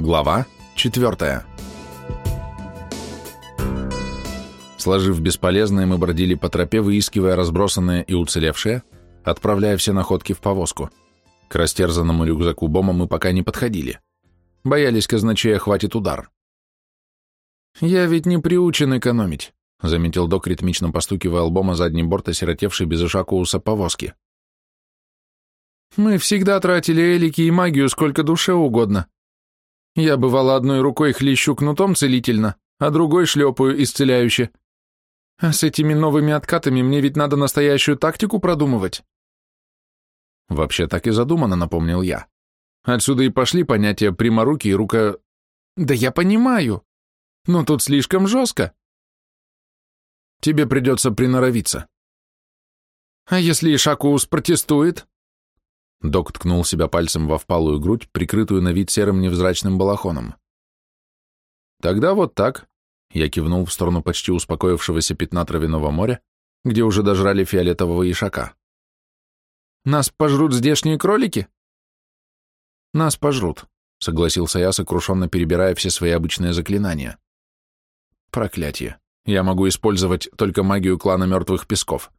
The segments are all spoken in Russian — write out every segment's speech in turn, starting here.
Глава 4. Сложив бесполезное, мы бродили по тропе, выискивая разбросанные и уцелевшие, отправляя все находки в повозку. К растерзанному рюкзаку Бома мы пока не подходили. Боялись, казначея хватит удар. «Я ведь не приучен экономить», — заметил док, ритмично постукивая лбом о задний борт осиротевшей без Ишакууса повозки. «Мы всегда тратили элики и магию сколько душе угодно. Я, бывало, одной рукой хлещу кнутом целительно, а другой шлепаю исцеляюще. А с этими новыми откатами мне ведь надо настоящую тактику продумывать». Вообще так и задумано, напомнил я. Отсюда и пошли понятия пряморуки и рука... Да я понимаю, но тут слишком жестко. Тебе придется приноровиться. А если Ишакуус протестует? Док ткнул себя пальцем во впалую грудь, прикрытую на вид серым невзрачным балахоном. Тогда вот так. Я кивнул в сторону почти успокоившегося пятна травяного моря, где уже дожрали фиолетового ишака. Нас пожрут здешние кролики? Нас пожрут, согласился я, сокрушенно перебирая все свои обычные заклинания. Проклятие. Я могу использовать только магию клана мертвых песков.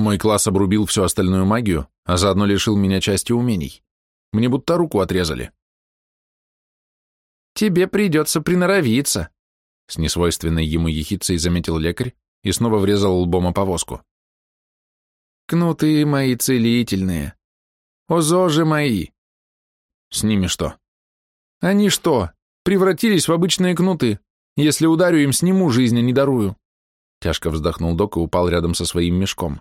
Мой класс обрубил всю остальную магию, а заодно лишил меня части умений. Мне будто руку отрезали. Тебе придется приноровиться, с несвойственной ему ехицей заметил лекарь и снова врезал лбом о повозку. Кнуты мои целительные. Озожи мои. С ними что? Они что, превратились в обычные кнуты? Если ударю им, сниму жизнь, а не дарую. Тяжко вздохнул док и упал рядом со своим мешком.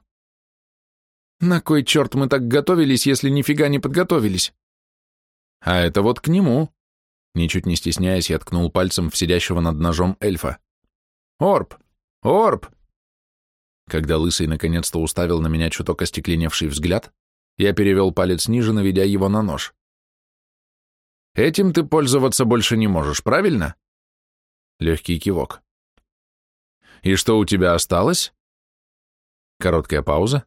На кой черт мы так готовились, если нифига не подготовились? А это вот к нему. Ничуть не стесняясь, я ткнул пальцем в сидящего над ножом эльфа. Орб! Орб! Когда Лысый наконец-то уставил на меня чуток остекленевший взгляд, я перевел палец ниже, наведя его на нож. «Этим ты пользоваться больше не можешь, правильно?» Легкий кивок. «И что у тебя осталось?» Короткая пауза,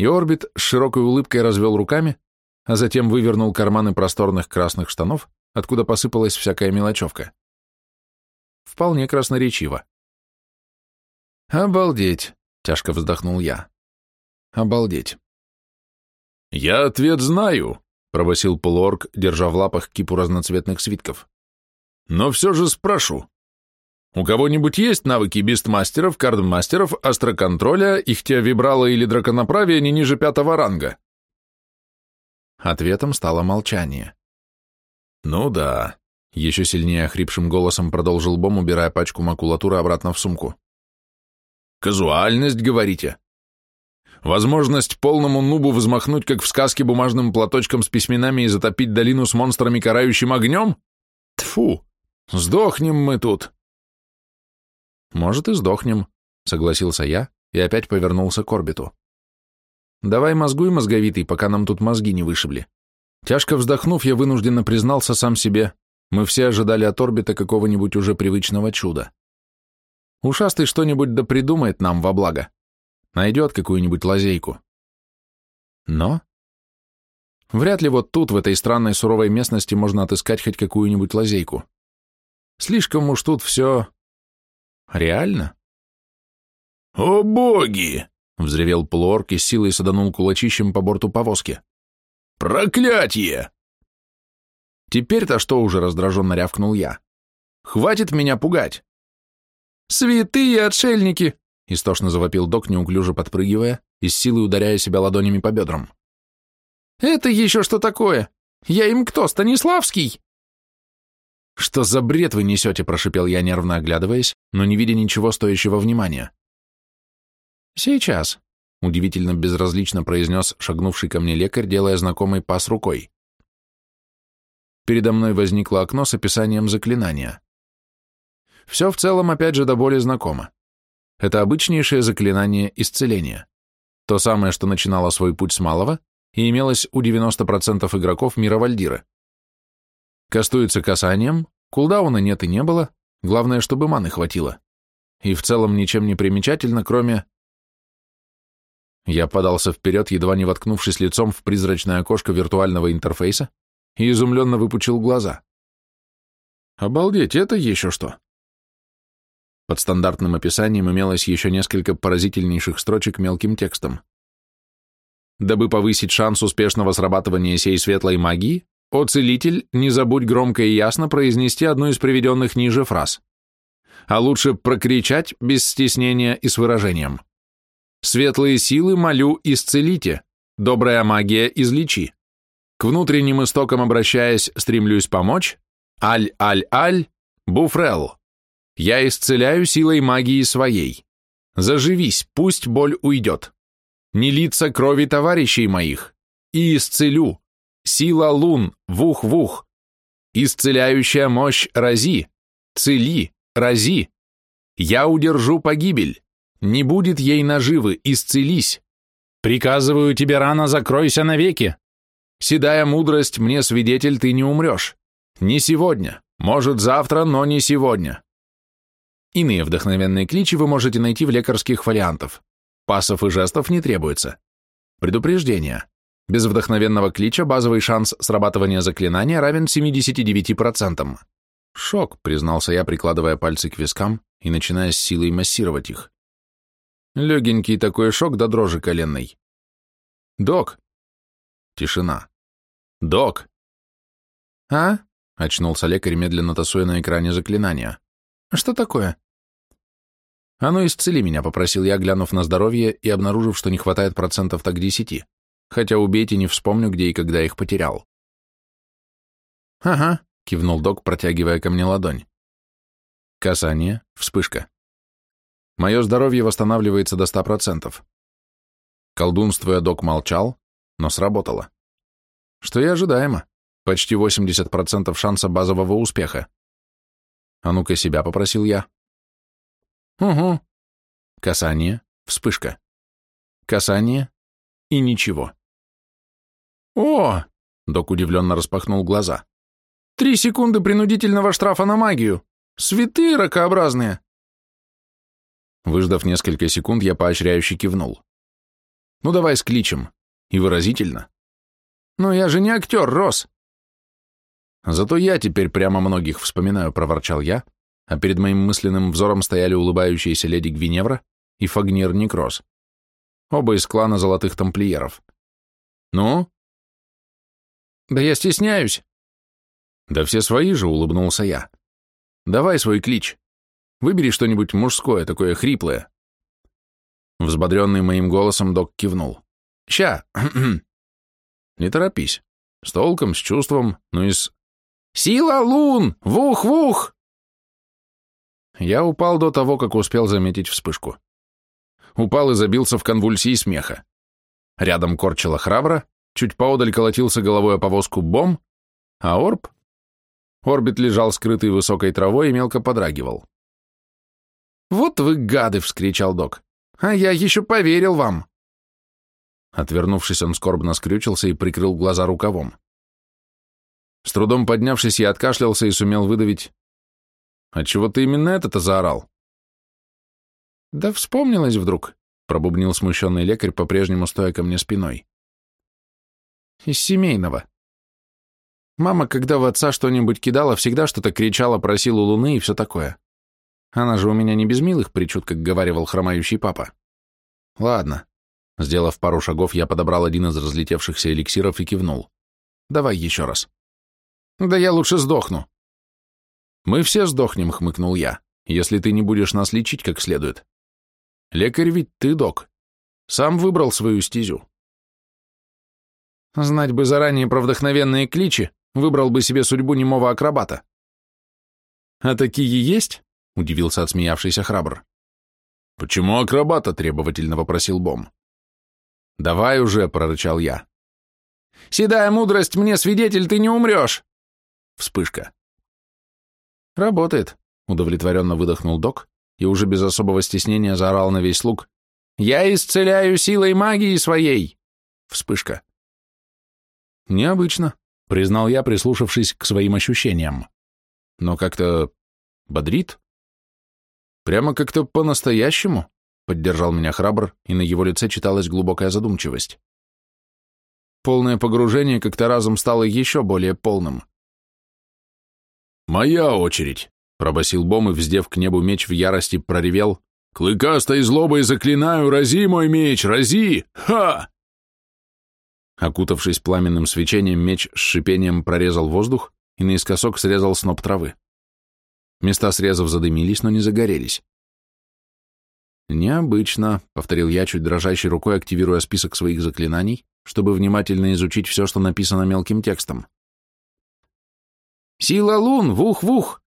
и Орбит с широкой улыбкой развел руками, а затем вывернул карманы просторных красных штанов, откуда посыпалась всякая мелочевка. Вполне красноречиво. «Обалдеть!» Тяжко вздохнул я. Обалдеть. «Я ответ знаю», — пробасил полуорг, держа в лапах кипу разноцветных свитков. «Но все же спрошу. У кого-нибудь есть навыки бистмастеров, кардмастеров, астроконтроля, ихтиовибрала или драконоправия не ниже пятого ранга?» Ответом стало молчание. «Ну да», — еще сильнее охрипшим голосом продолжил Бом, убирая пачку макулатуры обратно в сумку. Казуальность, говорите? Возможность полному нубу взмахнуть, как в сказке, бумажным платочком с письменами и затопить долину с монстрами, карающим огнем? Тфу, сдохнем мы тут. Может, и сдохнем, согласился я и опять повернулся к орбиту. Давай мозгуй, мозговитый, пока нам тут мозги не вышибли. Тяжко вздохнув, я вынужденно признался сам себе, мы все ожидали от орбита какого-нибудь уже привычного чуда. Ушастый что-нибудь да придумает нам во благо. Найдет какую-нибудь лазейку. Но вряд ли вот тут, в этой странной суровой местности, можно отыскать хоть какую-нибудь лазейку. Слишком уж тут все... реально? «О боги!» — взревел полуорк и силой саданул кулачищем по борту повозки. «Проклятие!» Теперь-то что уже раздраженно рявкнул я? «Хватит меня пугать! «Святые отшельники!» — истошно завопил док, неуклюже подпрыгивая и с силой ударяя себя ладонями по бедрам. «Это еще что такое? Я им кто, Станиславский?» «Что за бред вы несете?» — прошипел я, нервно оглядываясь, но не видя ничего стоящего внимания. «Сейчас», — удивительно безразлично произнес шагнувший ко мне лекарь, делая знакомый пас рукой. Передо мной возникло окно с описанием заклинания. Все в целом, опять же, до боли знакомо. Это обычнейшее заклинание исцеления. То самое, что начинало свой путь с малого и имелось у 90% игроков мира Вальдира. Кастуется касанием, кулдауна нет и не было, главное, чтобы маны хватило. И в целом ничем не примечательно, кроме... Я подался вперед, едва не воткнувшись лицом в призрачное окошко виртуального интерфейса, и изумленно выпучил глаза. Обалдеть, это еще что? Под стандартным описанием имелось еще несколько поразительнейших строчек мелким текстом. Дабы повысить шанс успешного срабатывания сей светлой магии, о целитель, не забудь громко и ясно произнести одну из приведенных ниже фраз. А лучше прокричать без стеснения и с выражением. Светлые силы молю, исцелите, добрая магия излечи. К внутренним истокам обращаясь, стремлюсь помочь. Аль-аль-аль, буфрел. Я исцеляю силой магии своей. Заживись, пусть боль уйдет. Не литься крови товарищей моих. И исцелю. Сила лун, вух-вух. Исцеляющая мощь рази. Цели, рази. Я удержу погибель. Не будет ей наживы, исцелись. Приказываю тебе рано закройся навеки. Седая мудрость, мне свидетель, ты не умрешь. Не сегодня, может завтра, но не сегодня. Иные вдохновенные кличи вы можете найти в лекарских фолиантов. Пасов и жестов не требуется. Предупреждение. Без вдохновенного клича базовый шанс срабатывания заклинания равен 79%. Шок, признался я, прикладывая пальцы к вискам и начиная с силой массировать их. Легенький такой шок до дрожи коленной. «Док!» Тишина. «Док!» «А?» — очнулся лекарь, медленно тасуя на экране заклинания. «Что такое?» «А ну, исцели меня», — попросил я, глянув на здоровье и обнаружив, что не хватает процентов так десяти, хотя убейте, не вспомню, где и когда их потерял. «Ага», — кивнул док, протягивая ко мне ладонь. Касание, вспышка. Мое здоровье восстанавливается до ста процентов. Колдунствуя, док молчал, но сработало. Что и ожидаемо. Почти 80% шанса базового успеха. А ну-ка себя попросил я. Угу. Касание, вспышка. Касание и ничего. О! Док удивленно распахнул глаза. Три секунды принудительного штрафа на магию. Святые ракообразные. Выждав несколько секунд, я поощряюще кивнул. «Ну давай с кличем. И выразительно». «Но я же не актер, Рос». «Зато я теперь прямо многих вспоминаю», — проворчал я, а перед моим мысленным взором стояли улыбающиеся леди Гвиневра и Фагнир Некрос. Оба из клана Золотых Тамплиеров. «Ну?» «Да я стесняюсь». «Да все свои же», — улыбнулся я. «Давай свой клич». Выбери что-нибудь мужское, такое хриплое. Взбодренный моим голосом док кивнул. Ща. Не торопись. С толком, с чувством, ну и с... «Сила лун! Вух-вух!» Я упал до того, как успел заметить вспышку. Упал и забился в конвульсии смеха. Рядом корчила храбро, чуть поодаль колотился головой о повозку бом, а орб... Орбит лежал скрытый высокой травой и мелко подрагивал. «Вот вы гады!» — вскричал док. «А я еще поверил вам!» Отвернувшись, он скорбно скрючился и прикрыл глаза рукавом. С трудом поднявшись, я откашлялся и сумел выдавить. «Отчего ты именно это-то заорал?» «Да вспомнилось вдруг», — пробубнил смущенный лекарь, по-прежнему стоя ко мне спиной. «Из семейного. Мама, когда в отца что-нибудь кидала, всегда что-то кричала, просила луны и все такое. Она же у меня не без милых причуд, как говаривал хромающий папа. Ладно. Сделав пару шагов, я подобрал один из разлетевшихся эликсиров и кивнул. Давай еще раз. Да я лучше сдохну. Мы все сдохнем, хмыкнул я, если ты не будешь нас лечить как следует. Лекарь ведь ты, док. Сам выбрал свою стезю. Знать бы заранее про вдохновенные кличи, выбрал бы себе судьбу немого акробата. А такие есть? — удивился отсмеявшийся храбр. «Почему акробата?» — требовательно вопросил Бом. «Давай уже», — прорычал я. «Седая мудрость, мне свидетель, ты не умрешь!» Вспышка. «Работает», — удовлетворенно выдохнул док и уже без особого стеснения заорал на весь луг. «Я исцеляю силой магии своей!» Вспышка. «Необычно», — признал я, прислушавшись к своим ощущениям. «Но как-то бодрит?» Прямо как-то по-настоящему, поддержал меня храбр, и на его лице читалась глубокая задумчивость. Полное погружение как-то разом стало еще более полным. «Моя очередь!» — пробасил Бом и, вздев к небу меч в ярости, проревел. «Клыкастой злобой заклинаю, рази мой меч, рази! Ха!» Окутавшись пламенным свечением, меч с шипением прорезал воздух и наискосок срезал сноп травы. Места срезов задымились, но не загорелись. «Необычно», — повторил я, чуть дрожащей рукой активируя список своих заклинаний, чтобы внимательно изучить все, что написано мелким текстом. «Сила лун! Вух-вух!»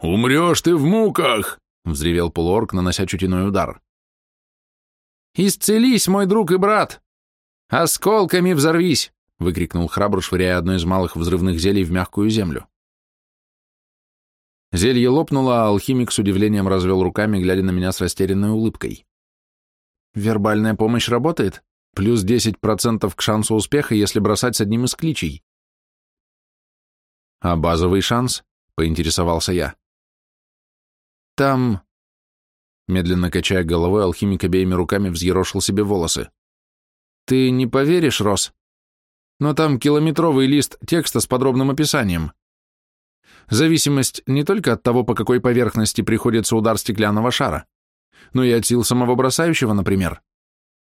«Умрешь ты в муках!» — взревел полуорг, нанося чутиной удар. «Исцелись, мой друг и брат! Осколками взорвись!» — выкрикнул храбр, швыряя одно из малых взрывных зелий в мягкую землю. Зелье лопнуло, а алхимик с удивлением развел руками, глядя на меня с растерянной улыбкой. «Вербальная помощь работает? Плюс 10% к шансу успеха, если бросать с одним из кличей». «А базовый шанс?» — поинтересовался я. «Там...» Медленно качая головой, алхимик обеими руками взъерошил себе волосы. «Ты не поверишь, Рос, но там километровый лист текста с подробным описанием. Зависимость не только от того, по какой поверхности приходится удар стеклянного шара, но и от сил самого бросающего, например.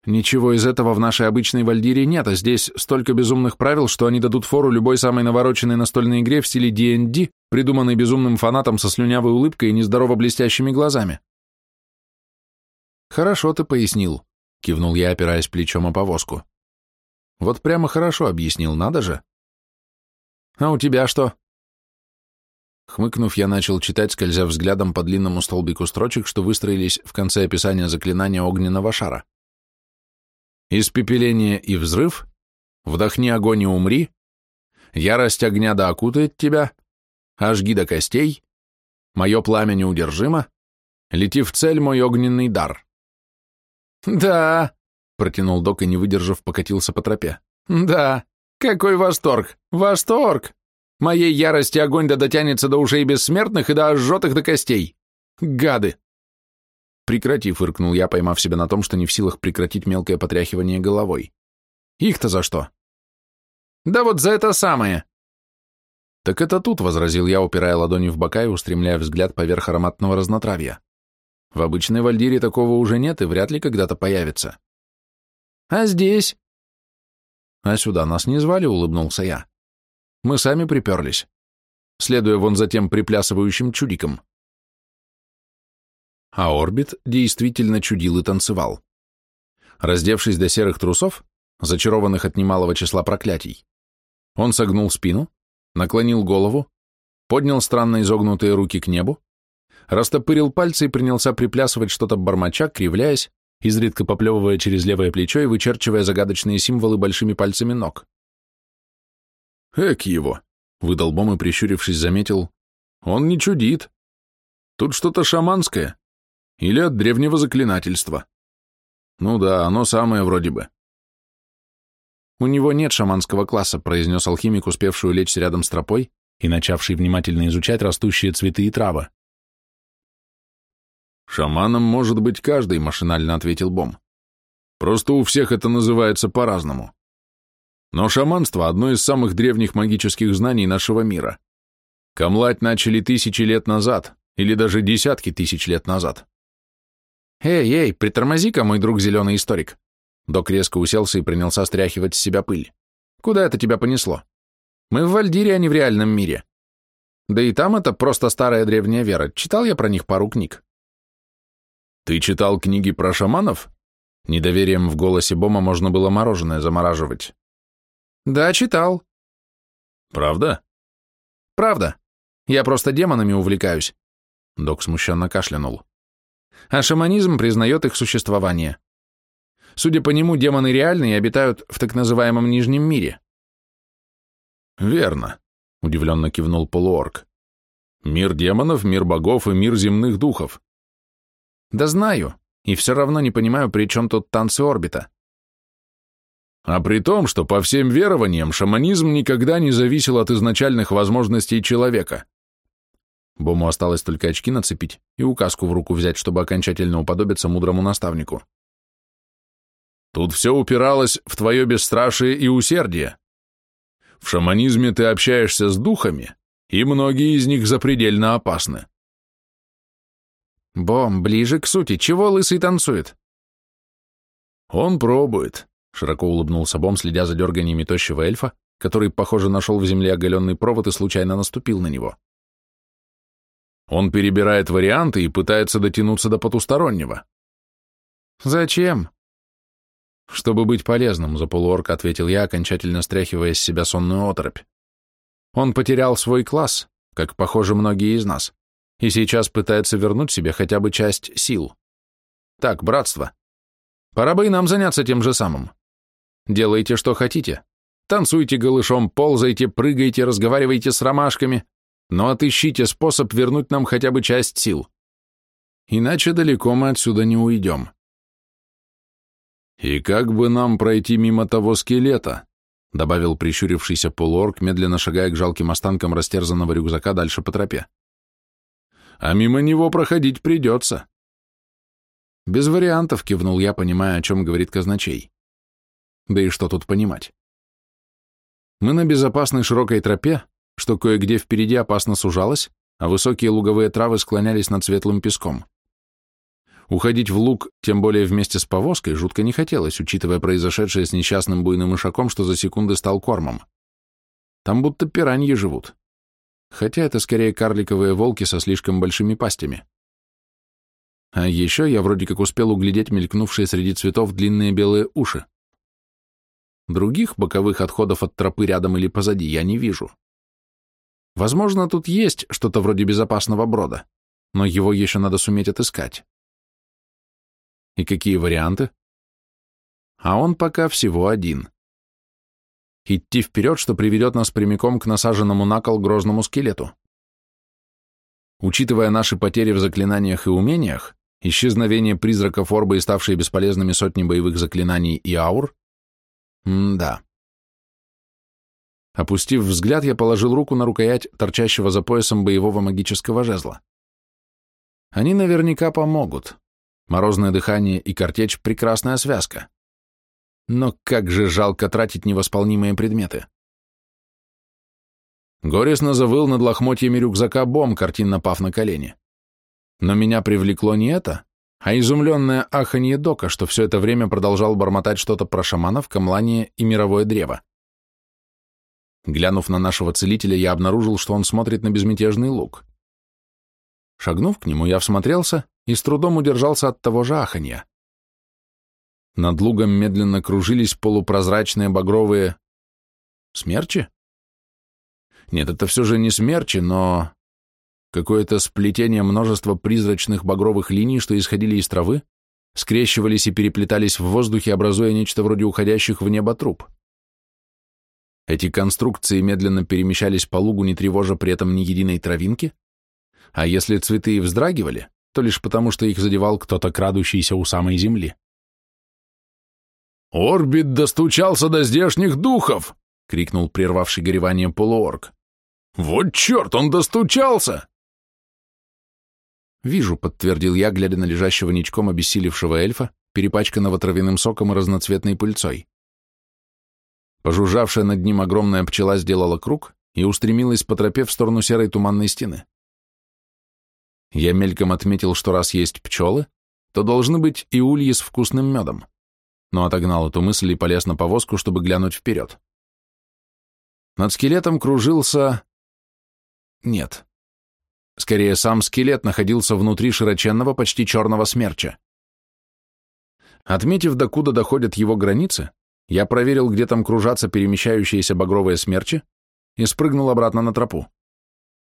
Ничего из этого в нашей обычной Вальдире нет, а здесь столько безумных правил, что они дадут фору любой самой навороченной настольной игре в стиле D&D, придуманной безумным фанатом со слюнявой улыбкой и нездорово блестящими глазами. «Хорошо ты пояснил», — кивнул я, опираясь плечом о повозку. «Вот прямо хорошо объяснил, надо же». «А у тебя что?» Хмыкнув, я начал читать, скользя взглядом по длинному столбику строчек, что выстроились в конце описания заклинания огненного шара. Испепеление и взрыв, вдохни огонь и умри, ярость огня да окутает тебя, ожги до костей, мое пламя неудержимо, лети в цель мой огненный дар. «Да», — протянул док и, не выдержав, покатился по тропе. «Да, какой восторг! Восторг!» Моей ярости огонь да дотянется до ушей бессмертных и до ожжет их до костей. Гады!» Прекрати, фыркнул я, поймав себя на том, что не в силах прекратить мелкое потряхивание головой. «Их-то за что?» «Да вот за это самое!» «Так это тут», — возразил я, упирая ладони в бока и устремляя взгляд поверх ароматного разнотравья. «В обычной вальдире такого уже нет и вряд ли когда-то появится». «А здесь?» «А сюда нас не звали», — улыбнулся я. Мы сами приперлись, следуя вон за тем приплясывающим чудиком. А орбит действительно чудил и танцевал. Раздевшись до серых трусов, зачарованных от немалого числа проклятий, он согнул спину, наклонил голову, поднял странно изогнутые руки к небу, растопырил пальцы и принялся приплясывать что-то бормоча, кривляясь, изредка поплевывая через левое плечо и вычерчивая загадочные символы большими пальцами ног. Эк его, выдал Бом и, прищурившись, заметил. Он не чудит. Тут что-то шаманское. Или от древнего заклинательства. Ну да, оно самое вроде бы. У него нет шаманского класса, произнес алхимик, успевший лечь рядом с тропой и начавший внимательно изучать растущие цветы и травы. «Шаманом может быть каждый», — машинально ответил Бом. «Просто у всех это называется по-разному. Но шаманство – одно из самых древних магических знаний нашего мира. Камлать начали тысячи лет назад, или даже десятки тысяч лет назад. «Эй, эй, притормози-ка, мой друг зеленый историк!» Док резко уселся и принялся стряхивать с себя пыль. «Куда это тебя понесло? Мы в Вальдире, а не в реальном мире. Да и там это просто старая древняя вера. Читал я про них пару книг». «Ты читал книги про шаманов?» Недоверием в голосе Бома можно было мороженое замораживать. Да, читал. Правда? Правда. Я просто демонами увлекаюсь. Док смущенно кашлянул. А шаманизм признает их существование. Судя по нему, демоны реальные и обитают в так называемом Нижнем мире. Верно, удивленно кивнул полуорг. Мир демонов, мир богов и мир земных духов. Да знаю, и все равно не понимаю, при чем тут танцы орбита. А при том, что по всем верованиям шаманизм никогда не зависел от изначальных возможностей человека. Бому осталось только очки нацепить и указку в руку взять, чтобы окончательно уподобиться мудрому наставнику. Тут все упиралось в твое бесстрашие и усердие. В шаманизме ты общаешься с духами, и многие из них запредельно опасны. Бом, ближе к сути, чего лысый танцует? Он пробует, широко улыбнулся Бом, следя за дерганиями тощего эльфа, который, похоже, нашел в земле оголенный провод и случайно наступил на него. Он перебирает варианты и пытается дотянуться до потустороннего. Зачем? Чтобы быть полезным, за полуорка ответил я, окончательно стряхивая с себя сонную оторопь. Он потерял свой класс, как, похоже, многие из нас, и сейчас пытается вернуть себе хотя бы часть сил. Так, братство, пора бы и нам заняться тем же самым. Делайте, что хотите. Танцуйте голышом, ползайте, прыгайте, разговаривайте с ромашками, но отыщите способ вернуть нам хотя бы часть сил. Иначе далеко мы отсюда не уйдем. «И как бы нам пройти мимо того скелета?» — добавил прищурившийся полуорг, медленно шагая к жалким останкам растерзанного рюкзака дальше по тропе. «А мимо него проходить придется». «Без вариантов», — кивнул я, понимая, о чем говорит казначей. «Да и что тут понимать?» Мы на безопасной широкой тропе, что кое-где впереди опасно сужалось, а высокие луговые травы склонялись над светлым песком. Уходить в луг, тем более вместе с повозкой, жутко не хотелось, учитывая произошедшее с несчастным буйным ишаком, что за секунды стал кормом. Там будто пираньи живут. Хотя это скорее карликовые волки со слишком большими пастями. А еще я вроде как успел углядеть мелькнувшие среди цветов длинные белые уши. Других боковых отходов от тропы рядом или позади я не вижу. Возможно, тут есть что-то вроде безопасного брода, но его еще надо суметь отыскать. И какие варианты? А он пока всего один. Идти вперед, что приведет нас прямиком к насаженному на кол грозному скелету. Учитывая наши потери в заклинаниях и умениях, исчезновение призраков Орбы и ставшие бесполезными сотни боевых заклинаний и аур, М-да. Опустив взгляд, я положил руку на рукоять торчащего за поясом боевого магического жезла. Они наверняка помогут. Морозное дыхание и картечь — прекрасная связка. Но как же жалко тратить невосполнимые предметы. Горестно завыл над лохмотьями рюкзака бом, картинно пав на колени. Но меня привлекло не это, а изумленное аханье Дока, что все это время продолжал бормотать что-то про шаманов, камлание и мировое древо. Глянув на нашего целителя, я обнаружил, что он смотрит на безмятежный лук. Шагнув к нему, я всмотрелся и с трудом удержался от того же аханья. Над лугом медленно кружились полупрозрачные багровые... Смерчи? Нет, это все же не смерчи, но... Какое-то сплетение множества призрачных багровых линий, что исходили из травы, скрещивались и переплетались в воздухе, образуя нечто вроде уходящих в небо труб. Эти конструкции медленно перемещались по лугу, не тревожа при этом ни единой травинки, а если цветы и вздрагивали, то лишь потому, что их задевал кто-то, крадущийся у самой земли. «Орбит достучался до здешних духов!» — крикнул прервавший горевание полуорг. «Вот черт, он достучался!» «Вижу», — подтвердил я, глядя на лежащего ничком обессилевшего эльфа, перепачканного травяным соком и разноцветной пыльцой. Пожужжавшая над ним огромная пчела сделала круг и устремилась по тропе в сторону серой туманной стены. Я мельком отметил, что раз есть пчелы, то должны быть и ульи с вкусным медом, но отогнал эту мысль и полез на повозку, чтобы глянуть вперед. Над скелетом кружился... Нет, Скорее, сам скелет находился внутри широченного, почти черного смерча. Отметив, докуда доходят его границы, я проверил, где там кружатся перемещающиеся багровые смерчи, и спрыгнул обратно на тропу.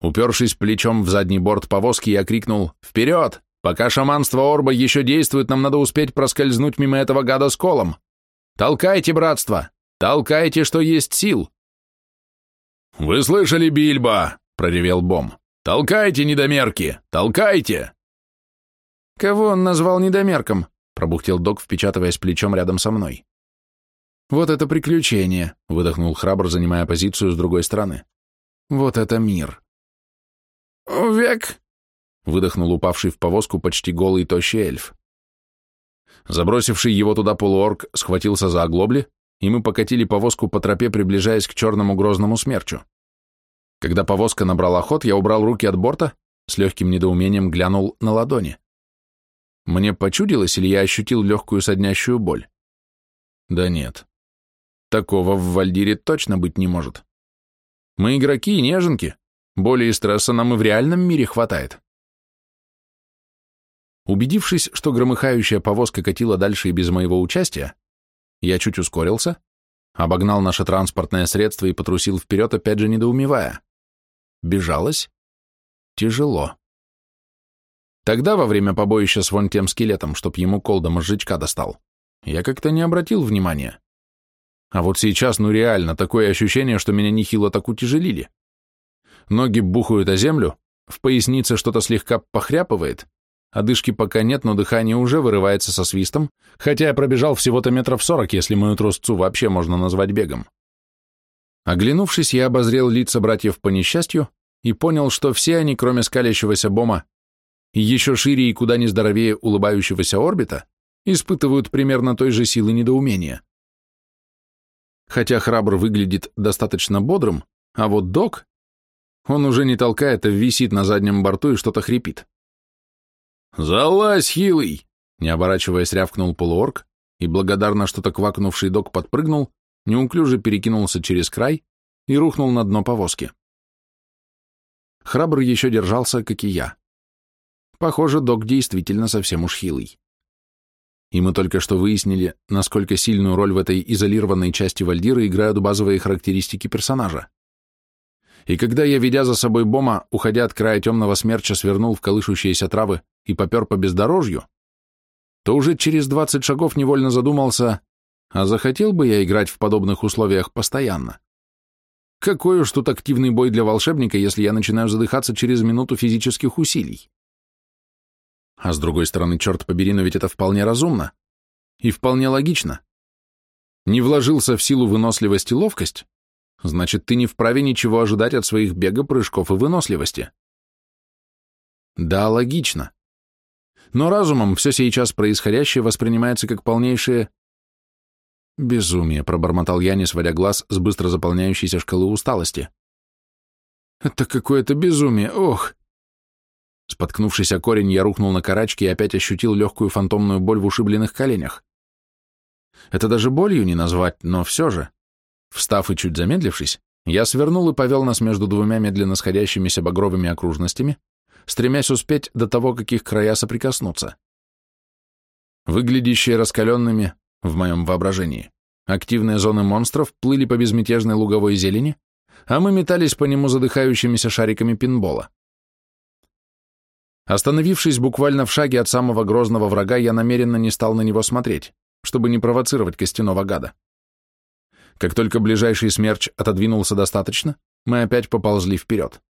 Упершись плечом в задний борт повозки, я крикнул «Вперед! Пока шаманство Орба еще действует, нам надо успеть проскользнуть мимо этого гада с колом! Толкайте, братство! Толкайте, что есть сил!» «Вы слышали, Бильбо?» — проревел Бом. «Толкайте, недомерки! Толкайте!» «Кого он назвал недомерком?» — пробухтел док, впечатываясь плечом рядом со мной. «Вот это приключение!» — выдохнул храбр, занимая позицию с другой стороны. «Вот это мир!» «Век!» — выдохнул упавший в повозку почти голый тощий эльф. Забросивший его туда полуорг схватился за оглобли, и мы покатили повозку по тропе, приближаясь к черному грозному смерчу. Когда повозка набрала ход, я убрал руки от борта, с легким недоумением глянул на ладони. Мне почудилось, или я ощутил легкую соднящую боль? Да нет. Такого в Вальдире точно быть не может. Мы игроки и неженки. Боли и стресса нам и в реальном мире хватает. Убедившись, что громыхающая повозка катила дальше и без моего участия, я чуть ускорился, обогнал наше транспортное средство и потрусил вперед, опять же недоумевая. Бежалось? Тяжело. Тогда, во время побоища с вон тем скелетом, чтоб ему колда мозжечка достал, я как-то не обратил внимания. А вот сейчас, ну реально, такое ощущение, что меня нехило так утяжелили. Ноги бухают о землю, в пояснице что-то слегка похряпывает, Одышки пока нет, но дыхание уже вырывается со свистом, хотя я пробежал всего-то метров сорок, если мою трусцу вообще можно назвать бегом. Оглянувшись, я обозрел лица братьев по несчастью и понял, что все они, кроме скалящегося Бома и еще шире и куда ни здоровее улыбающегося орбита, испытывают примерно той же силы недоумения. Хотя храбр выглядит достаточно бодрым, а вот док, он уже не толкает, а висит на заднем борту и что-то хрипит. «Залазь, хилый!» Не оборачиваясь, рявкнул полуорг, и благодарно что-то квакнувший док подпрыгнул, неуклюже перекинулся через край и рухнул на дно повозки. Храбр еще держался, как и я. Похоже, док действительно совсем уж хилый. И мы только что выяснили, насколько сильную роль в этой изолированной части Вальдира играют базовые характеристики персонажа. И когда я, ведя за собой Бома, уходя от края темного смерча, свернул в колышущиеся травы и попер по бездорожью, то уже через двадцать шагов невольно задумался, а захотел бы я играть в подобных условиях постоянно? Какой уж тут активный бой для волшебника, если я начинаю задыхаться через минуту физических усилий? А с другой стороны, черт побери, но ведь это вполне разумно. И вполне логично. Не вложился в силу выносливость и ловкость, значит, ты не вправе ничего ожидать от своих бега, прыжков и выносливости. Да, логично. Но разумом все сейчас происходящее воспринимается как полнейшее... Безумие, пробормотал я, не сводя глаз с быстро заполняющейся шкалы усталости. Это какое-то безумие, ох! Споткнувшись о корень, я рухнул на карачки и опять ощутил легкую фантомную боль в ушибленных коленях. Это даже болью не назвать, но все же. Встав и чуть замедлившись, я свернул и повел нас между двумя медленно сходящимися багровыми окружностями, стремясь успеть до того, как их края соприкоснутся. Выглядящие раскаленными, в моем воображении, активные зоны монстров плыли по безмятежной луговой зелени, а мы метались по нему задыхающимися шариками пинбола. Остановившись буквально в шаге от самого грозного врага, я намеренно не стал на него смотреть, чтобы не провоцировать костяного гада. Как только ближайший смерч отодвинулся достаточно, мы опять поползли вперед.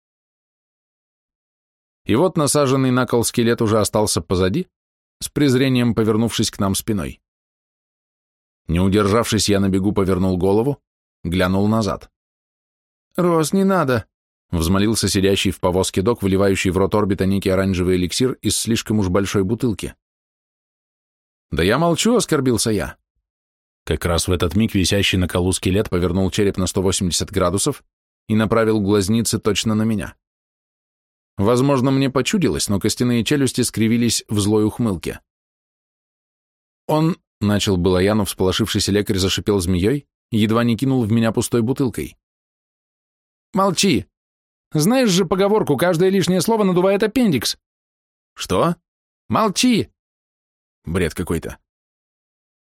И вот насаженный на кол скелет уже остался позади, с презрением повернувшись к нам спиной. Не удержавшись, я на бегу повернул голову, глянул назад. «Рос, не надо!» — взмолился сидящий в повозке док, выливающий в рот орбита некий оранжевый эликсир из слишком уж большой бутылки. «Да я молчу», — оскорбился я. Как раз в этот миг висящий на колу скелет повернул череп на 180 градусов и направил глазницы точно на меня. Возможно, мне почудилось, но костяные челюсти скривились в злой ухмылке. «Он...» — начал было я, но всполошившийся лекарь зашипел змеей и едва не кинул в меня пустой бутылкой. «Молчи! Знаешь же поговорку, каждое лишнее слово надувает аппендикс!» «Что? Молчи!» Бред какой-то.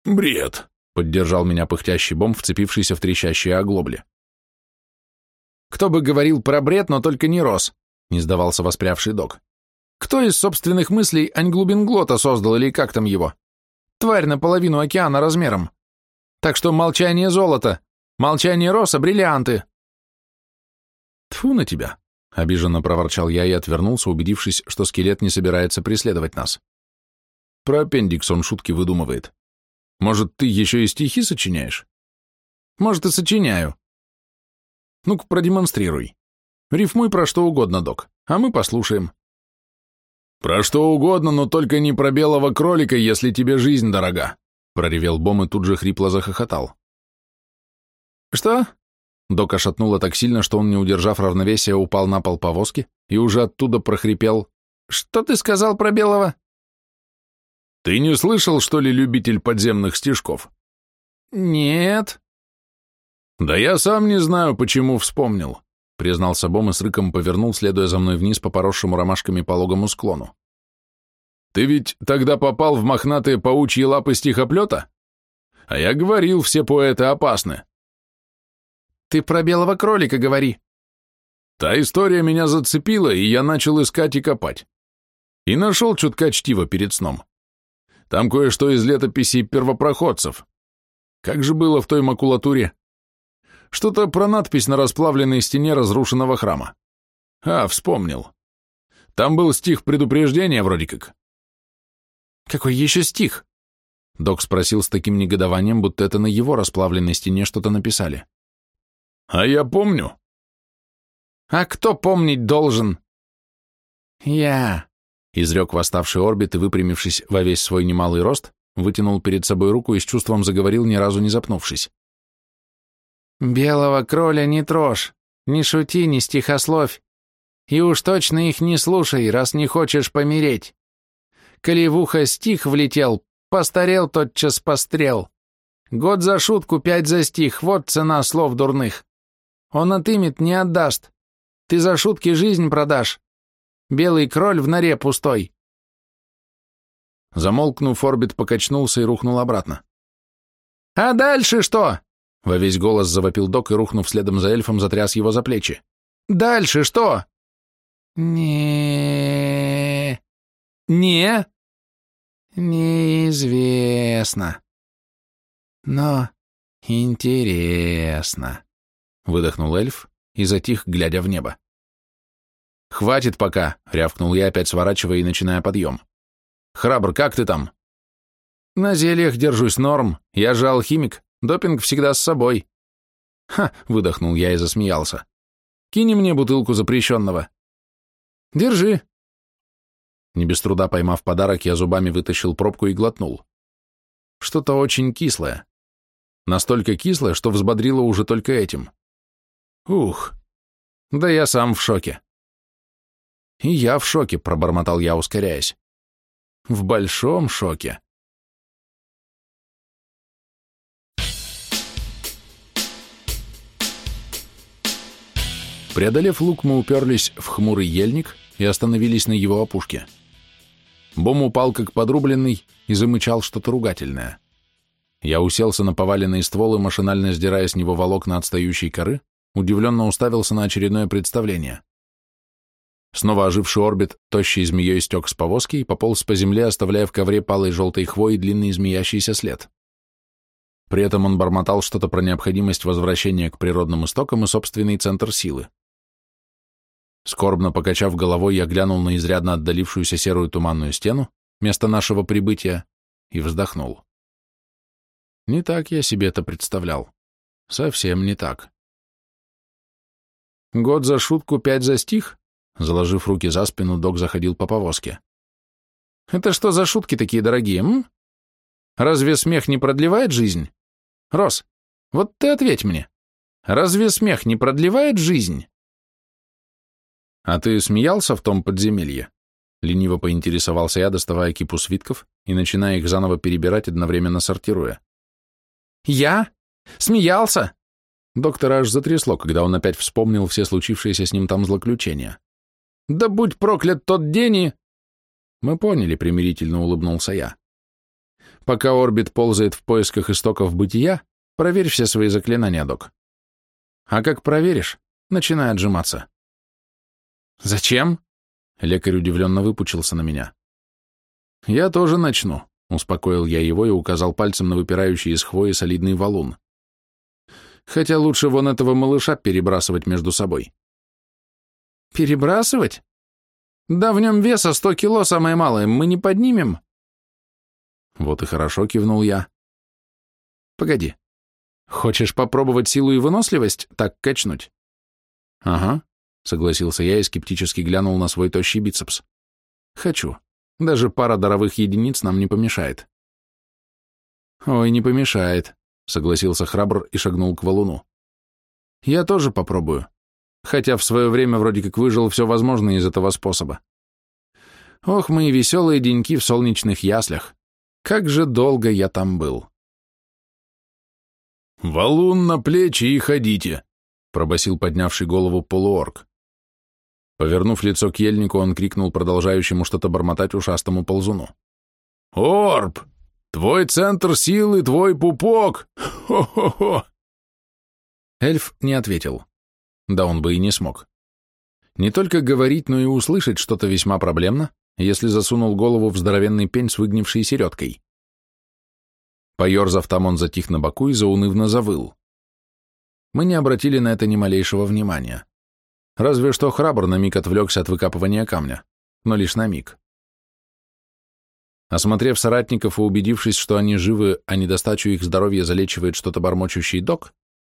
«Бред!» — поддержал меня пыхтящий бомб, вцепившийся в трещащие оглобли. «Кто бы говорил про бред, но только не рос!» — не сдавался воспрявший док. «Кто из собственных мыслей Аньглубинглота создал или как там его? Тварь наполовину океана размером. Так что молчание золота, молчание роса бриллианты». Тфу на тебя!» — обиженно проворчал я и отвернулся, убедившись, что скелет не собирается преследовать нас. Про аппендикс он шутки выдумывает. Может, ты еще и стихи сочиняешь? Может, и сочиняю. Ну-ка, продемонстрируй. Рифмуй про что угодно, док, а мы послушаем. «Про что угодно, но только не про белого кролика, если тебе жизнь дорога», проревел Бом и тут же хрипло захохотал. «Что?» Док ошатнуло так сильно, что он, не удержав равновесия, упал на пол повозки и уже оттуда прохрипел. «Что ты сказал про белого?» «Ты не слышал, что ли, любитель подземных стишков?» «Нет». «Да я сам не знаю, почему вспомнил», — признался Бом и с рыком повернул, следуя за мной вниз по поросшему ромашками пологому склону. «Ты ведь тогда попал в мохнатые паучьи лапы стихоплета? А я говорил, все поэты опасны». Ты про белого кролика говори. Та история меня зацепила, и я начал искать и копать. И нашел чутка чтива перед сном. Там кое-что из летописей первопроходцев. Как же было в той макулатуре? Что-то про надпись на расплавленной стене разрушенного храма. А, вспомнил. Там был стих предупреждения вроде как. Какой еще стих? Док спросил с таким негодованием, будто это на его расплавленной стене что-то написали. А я помню. А кто помнить должен? Я, изрек восставший орбит и, выпрямившись во весь свой немалый рост, вытянул перед собой руку и с чувством заговорил, ни разу не запнувшись. «Белого кроля не трожь, не шути, не стихословь, и уж точно их не слушай, раз не хочешь помереть. Коли в ухо стих влетел, постарел тотчас пострел. Год за шутку, пять за стих, вот цена слов дурных. Он отымет, не отдаст. Ты за шутки жизнь продашь. Белый кроль в норе пустой. Замолкнув, Орбит покачнулся и рухнул обратно. «А дальше что?» Во весь голос завопил док и, рухнув следом за эльфом, затряс его за плечи. «Дальше что?» не «Не?» «Неизвестно. Но интересно» выдохнул эльф и затих, глядя в небо. «Хватит пока!» — рявкнул я, опять сворачивая и начиная подъем. «Храбр, как ты там?» «На зельях держусь, норм. Я же алхимик. Допинг всегда с собой». «Ха!» — выдохнул я и засмеялся. «Кинь мне бутылку запрещенного». «Держи». Не без труда поймав подарок, я зубами вытащил пробку и глотнул. Что-то очень кислое. Настолько кислое, что взбодрило уже только этим. Ух, да я сам в шоке. И я в шоке, пробормотал я, ускоряясь. В большом шоке. Преодолев луг, мы уперлись в хмурый ельник и остановились на его опушке. Бом упал как подрубленный и замычал что-то ругательное. Я уселся на поваленный ствол и, машинально сдирая с него волокна отстающей коры, удивленно уставился на очередное представление. Снова оживший орбит, тощий змеей стек с повозки и пополз по земле, оставляя в ковре палой желтой хвои длинный змеящийся след. При этом он бормотал что-то про необходимость возвращения к природным истокам и собственный центр силы. Скорбно покачав головой, я глянул на изрядно отдалившуюся серую туманную стену, место нашего прибытия, и вздохнул. Не так я себе это представлял. Совсем не так. Год за шутку, пять за стих? Заложив руки за спину, док заходил по повозке. Это что за шутки такие дорогие, м? Разве смех не продлевает жизнь? Рос, вот ты ответь мне. Разве смех не продлевает жизнь? А ты смеялся в том подземелье? Лениво поинтересовался я, доставая кипу свитков и начиная их заново перебирать, одновременно сортируя. Я? Смеялся? Доктора аж затрясло, когда он опять вспомнил все случившиеся с ним там злоключения. «Да будь проклят тот день и...» «Мы поняли», — примирительно улыбнулся я. «Пока орбит ползает в поисках истоков бытия, проверь все свои заклинания, док. А как проверишь, начинай отжиматься». «Зачем?» — лекарь удивленно выпучился на меня. «Я тоже начну», — успокоил я его и указал пальцем на выпирающий из хвои солидный валун. Хотя лучше вон этого малыша перебрасывать между собой. Перебрасывать? Да в нем веса сто кило самое малое, мы не поднимем. Вот и хорошо, кивнул я. Погоди. Хочешь попробовать силу и выносливость так качнуть? Ага, согласился я и скептически глянул на свой тощий бицепс. Хочу. Даже пара даровых единиц нам не помешает. Ой, не помешает, согласился храбр и шагнул к валуну. Я тоже попробую. Хотя в свое время вроде как выжил все возможное из этого способа. Ох, мои веселые деньки в солнечных яслях. Как же долго я там был. «Валун на плечи и ходите», — пробасил поднявший голову полуорг. Повернув лицо к ельнику, он крикнул продолжающему что-то бормотать ушастому ползуну. «Орб! Твой центр силы, твой пупок! Хо-хо-хо!» Эльф не ответил. Да он бы и не смог. Не только говорить, но и услышать что-то весьма проблемно, если засунул голову в здоровенный пень с выгнившей середкой. Поерзав там, он затих на боку и заунывно завыл. Мы не обратили на это ни малейшего внимания. Разве что храбр на миг отвлекся от выкапывания камня, но лишь на миг. Осмотрев соратников и убедившись, что они живы, а недостачу их здоровья залечивает что-то бормочущий док,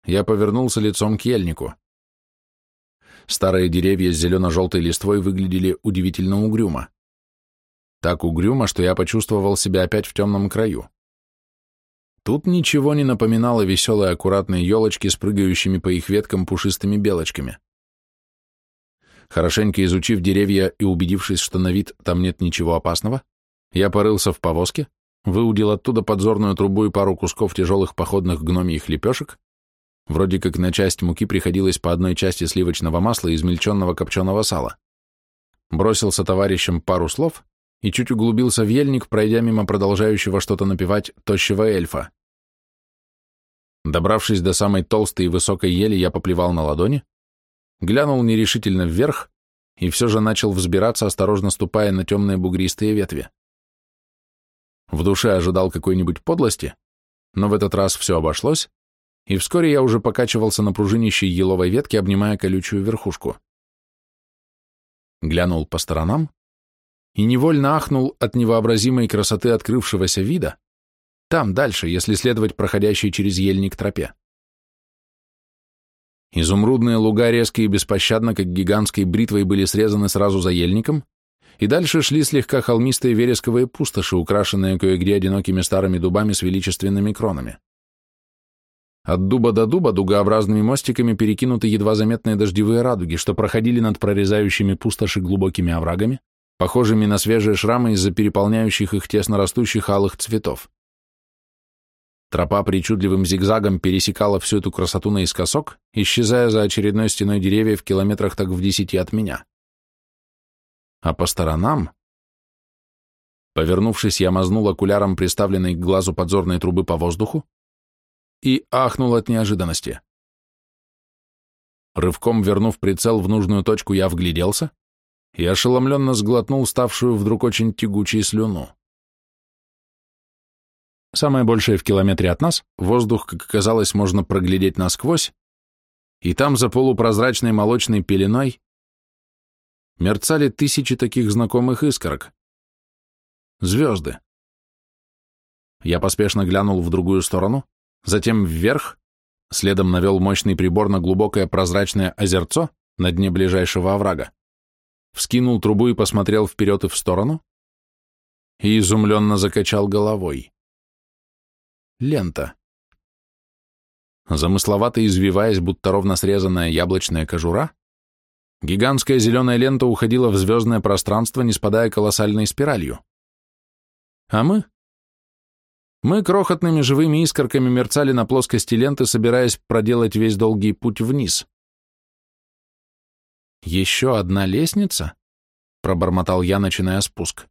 я повернулся лицом к ельнику. Старые деревья с зелено-желтой листвой выглядели удивительно угрюмо. Так угрюмо, что я почувствовал себя опять в темном краю. Тут ничего не напоминало веселые аккуратные елочки с прыгающими по их веткам пушистыми белочками. Хорошенько изучив деревья и убедившись, что на вид там нет ничего опасного, я порылся в повозке, выудил оттуда подзорную трубу и пару кусков тяжелых походных гномьих лепешек, вроде как на часть муки приходилось по одной части сливочного масла и измельченного копченого сала. Бросился товарищам пару слов и чуть углубился в ельник, пройдя мимо продолжающего что-то напевать тощего эльфа. Добравшись до самой толстой и высокой ели, я поплевал на ладони, глянул нерешительно вверх и все же начал взбираться, осторожно ступая на темные бугристые ветви. В душе ожидал какой-нибудь подлости, но в этот раз все обошлось, и вскоре я уже покачивался на пружинищей еловой ветке, обнимая колючую верхушку. Глянул по сторонам и невольно ахнул от невообразимой красоты открывшегося вида, там, дальше, если следовать проходящей через ельник тропе. Изумрудные луга резко и беспощадно, как гигантской бритвой, были срезаны сразу за ельником, и дальше шли слегка холмистые вересковые пустоши, украшенные кое-где одинокими старыми дубами с величественными кронами. От дуба до дуба дугообразными мостиками перекинуты едва заметные дождевые радуги, что проходили над прорезающими пустоши глубокими оврагами, похожими на свежие шрамы из-за переполняющих их тесно растущих алых цветов. Тропа причудливым зигзагом пересекала всю эту красоту наискосок, исчезая за очередной стеной деревьев километрах так в десяти от меня. А по сторонам... Повернувшись, я мазнул окуляром приставленной к глазу подзорной трубы по воздуху и ахнул от неожиданности. Рывком вернув прицел в нужную точку, я вгляделся и ошеломленно сглотнул ставшую вдруг очень тягучей слюну. Самое большее в километре от нас, воздух, как оказалось, можно проглядеть насквозь, и там за полупрозрачной молочной пеленой мерцали тысячи таких знакомых искорок. Звезды. Я поспешно глянул в другую сторону, затем вверх, следом навел мощный прибор на глубокое прозрачное озерцо на дне ближайшего оврага, вскинул трубу и посмотрел вперед и в сторону, и изумленно закачал головой лента. Замысловато извиваясь, будто ровно срезанная яблочная кожура, гигантская зеленая лента уходила в звездное пространство, не спадая колоссальной спиралью. А мы? Мы крохотными живыми искорками мерцали на плоскости ленты, собираясь проделать весь долгий путь вниз. «Еще одна лестница?» — пробормотал я, начиная спуск.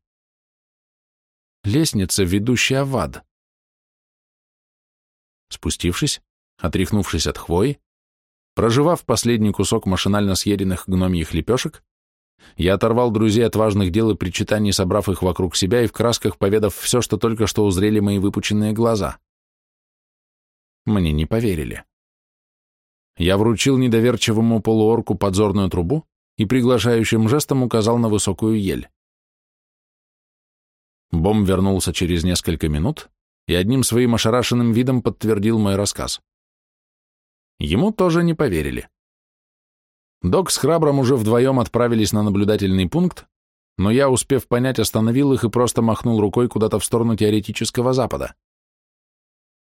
«Лестница, ведущая в ад». Спустившись, отряхнувшись от хвои, проживав последний кусок машинально съеденных гномьих лепешек, я оторвал друзей от важных дел и причитаний, собрав их вокруг себя и в красках поведав все, что только что узрели мои выпученные глаза. Мне не поверили. Я вручил недоверчивому полуорку подзорную трубу и приглашающим жестом указал на высокую ель. Бом вернулся через несколько минут, и одним своим ошарашенным видом подтвердил мой рассказ. Ему тоже не поверили. Док с Храбром уже вдвоем отправились на наблюдательный пункт, но я, успев понять, остановил их и просто махнул рукой куда-то в сторону теоретического запада.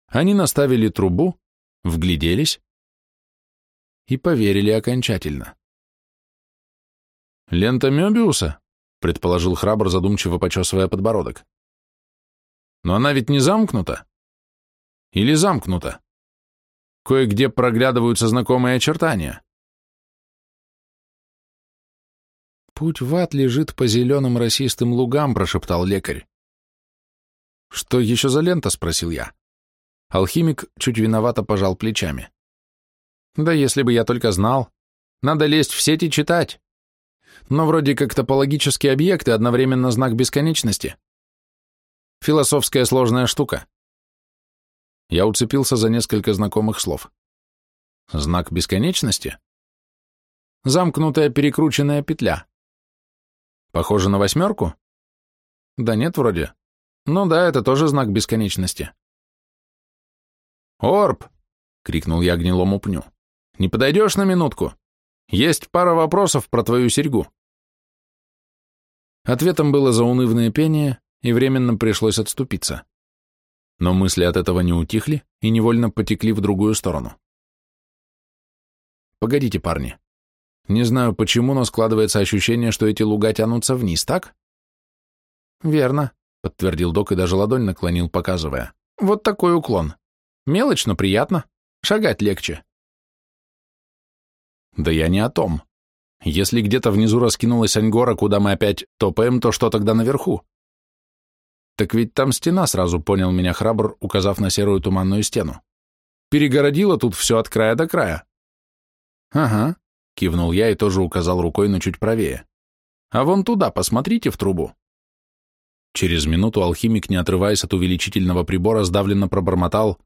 Они наставили трубу, вгляделись и поверили окончательно. «Лента Мёбиуса?» — предположил храбр, задумчиво почесывая подбородок. «Но она ведь не замкнута? Или замкнута? Кое-где проглядываются знакомые очертания». «Путь в ад лежит по зеленым росистым лугам», — прошептал лекарь. «Что еще за лента?» — спросил я. Алхимик чуть виновато пожал плечами. «Да если бы я только знал. Надо лезть в сети читать. Но вроде как топологические объекты одновременно знак бесконечности. Философская сложная штука». Я уцепился за несколько знакомых слов. «Знак бесконечности?» «Замкнутая перекрученная петля». Похоже на восьмерку? Да нет, вроде. Ну да, это тоже знак бесконечности. «Орб!» — крикнул я гнилому пню. «Не подойдешь на минутку? Есть пара вопросов про твою серьгу». Ответом было заунывное пение, и временно пришлось отступиться. Но мысли от этого не утихли и невольно потекли в другую сторону. «Погодите, парни. Не знаю почему, но складывается ощущение, что эти луга тянутся вниз, так? Верно, подтвердил док и даже ладонь наклонил, показывая. Вот такой уклон. Мелочь, но приятно. Шагать легче. Да я не о том. Если где-то внизу раскинулась ангора, куда мы опять топаем, то что тогда наверху? Так ведь там стена, сразу понял меня храбр, указав на серую туманную стену. Перегородила тут все от края до края. Ага, Кивнул я и тоже указал рукой, но чуть правее. А вон туда, посмотрите в трубу. Через минуту алхимик, не отрываясь от увеличительного прибора, сдавленно пробормотал.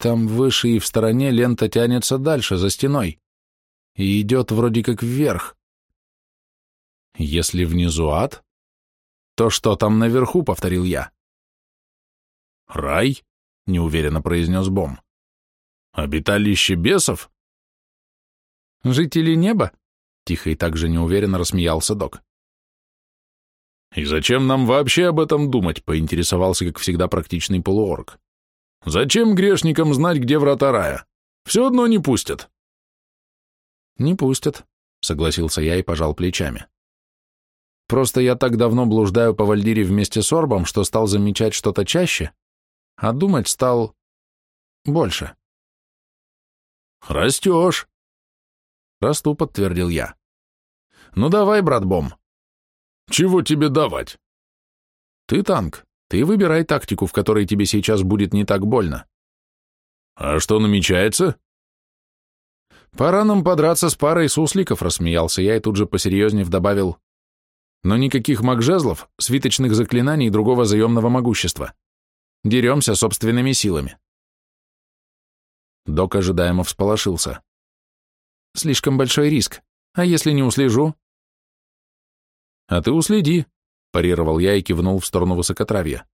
Там выше и в стороне лента тянется дальше, за стеной. И идет вроде как вверх. Если внизу ад, то что там наверху, повторил я. Рай? Неуверенно произнес Бом. Обиталище бесов? «Жители неба?» — тихо и так же неуверенно рассмеялся док. «И зачем нам вообще об этом думать?» — поинтересовался, как всегда, практичный полуорг. «Зачем грешникам знать, где врата рая? Все одно не пустят». «Не пустят», — согласился я и пожал плечами. «Просто я так давно блуждаю по Вальдире вместе с Орбом, что стал замечать что-то чаще, а думать стал больше». «Растешь», Расту, подтвердил я. Ну давай, брат Бом. Чего тебе давать? Ты танк. Ты выбирай тактику, в которой тебе сейчас будет не так больно. А что намечается? Пора нам подраться с парой сусликов, рассмеялся я и тут же посерьезнее добавил. Но никаких магжезлов, свиточных заклинаний и другого заемного могущества. Деремся собственными силами. Док ожидаемо всполошился. Слишком большой риск. А если не услежу? А ты уследи, парировал я и кивнул в сторону высокотравья.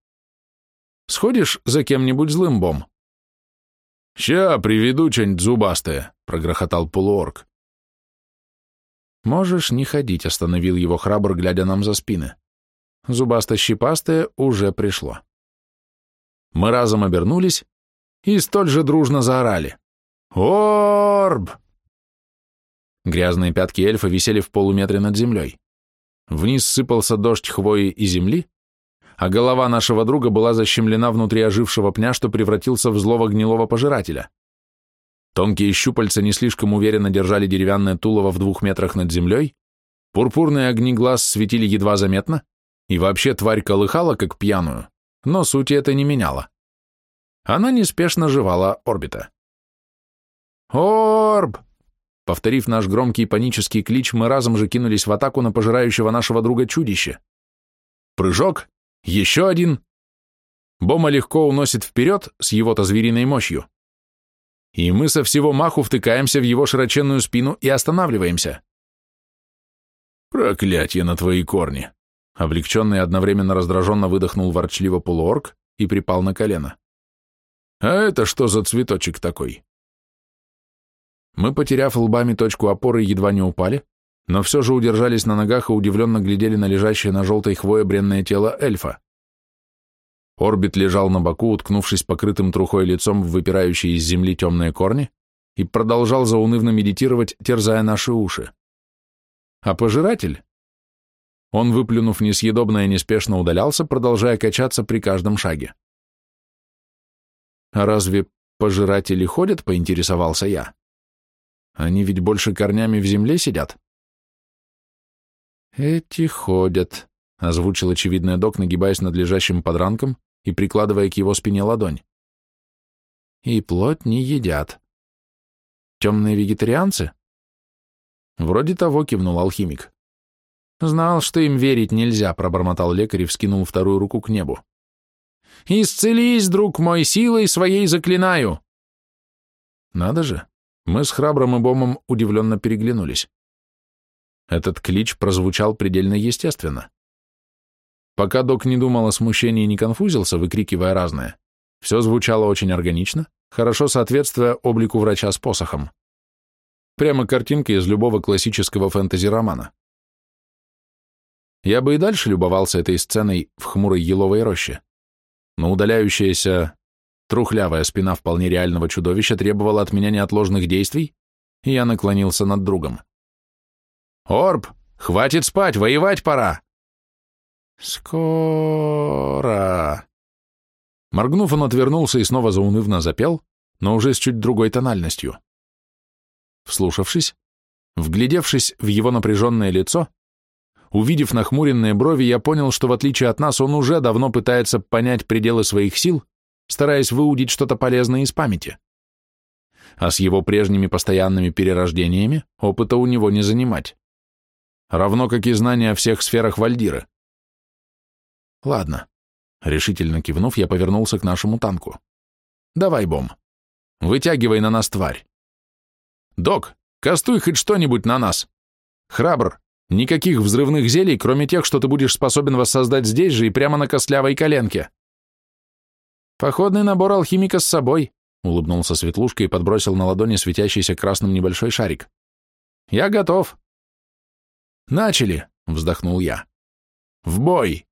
Сходишь за кем-нибудь злым бом? Ща приведу что-нибудь зубастое, прогрохотал полуорг. Можешь не ходить, остановил его храбр, глядя нам за спины. Зубасто-щипастое уже пришло. Мы разом обернулись и столь же дружно заорали. «Орб!» Грязные пятки эльфа висели в полуметре над землей. Вниз сыпался дождь хвои и земли, а голова нашего друга была защемлена внутри ожившего пня, что превратился в злого гнилого пожирателя. Тонкие щупальца не слишком уверенно держали деревянное тулово в двух метрах над землей, пурпурные огни глаз светили едва заметно, и вообще тварь колыхала, как пьяную, но сути это не меняло. Она неспешно жевала орбита. «Орб!» Повторив наш громкий панический клич, мы разом же кинулись в атаку на пожирающего нашего друга чудище. Прыжок, еще один. Бома легко уносит вперед с его-то звериной мощью. И мы со всего маху втыкаемся в его широченную спину и останавливаемся. «Проклятье на твои корни!» Облегченный одновременно раздраженно выдохнул ворчливо полуорг и припал на колено. «А это что за цветочек такой?» Мы, потеряв лбами точку опоры, едва не упали, но все же удержались на ногах и удивленно глядели на лежащее на желтой хвое бренное тело эльфа. Орбит лежал на боку, уткнувшись покрытым трухой лицом в выпирающие из земли темные корни, и продолжал заунывно медитировать, терзая наши уши. А пожиратель? Он, выплюнув несъедобное, неспешно удалялся, продолжая качаться при каждом шаге. «А разве пожиратели ходят?» — поинтересовался я. «Они ведь больше корнями в земле сидят». «Эти ходят», — озвучил очевидный док, нагибаясь над лежащим подранком и прикладывая к его спине ладонь. «И плоть не едят. Темные вегетарианцы?» «Вроде того», — кивнул алхимик. «Знал, что им верить нельзя», — пробормотал лекарь и вскинул вторую руку к небу. «Исцелись, друг мой, силой своей заклинаю!» Надо же, мы с Храбром и Бомом удивленно переглянулись. Этот клич прозвучал предельно естественно. Пока док не думал о смущении и не конфузился, выкрикивая разное, все звучало очень органично, хорошо соответствуя облику врача с посохом. Прямо картинка из любого классического фэнтези-романа. Я бы и дальше любовался этой сценой в хмурой еловой роще, но удаляющаяся трухлявая спина вполне реального чудовища требовала от меня неотложных действий, и я наклонился над другом. «Орб, хватит спать, воевать пора!» «Скоро...» Моргнув, он отвернулся и снова заунывно запел, но уже с чуть другой тональностью. Вслушавшись, вглядевшись в его напряженное лицо, Увидев нахмуренные брови, я понял, что в отличие от нас он уже давно пытается понять пределы своих сил, стараясь выудить что-то полезное из памяти. А с его прежними постоянными перерождениями опыта у него не занимать. Равно как и знания о всех сферах Вальдира. Ладно. Решительно кивнув, я повернулся к нашему танку. Давай, Бом. Вытягивай на нас тварь. Док, кастуй хоть что-нибудь на нас. Храбр, Никаких взрывных зелий, кроме тех, что ты будешь способен воссоздать здесь же и прямо на костлявой коленке. Походный набор алхимика с собой, улыбнулся Светлушка и подбросил на ладони светящийся красным небольшой шарик. Я готов. Начали, вздохнул я. В бой!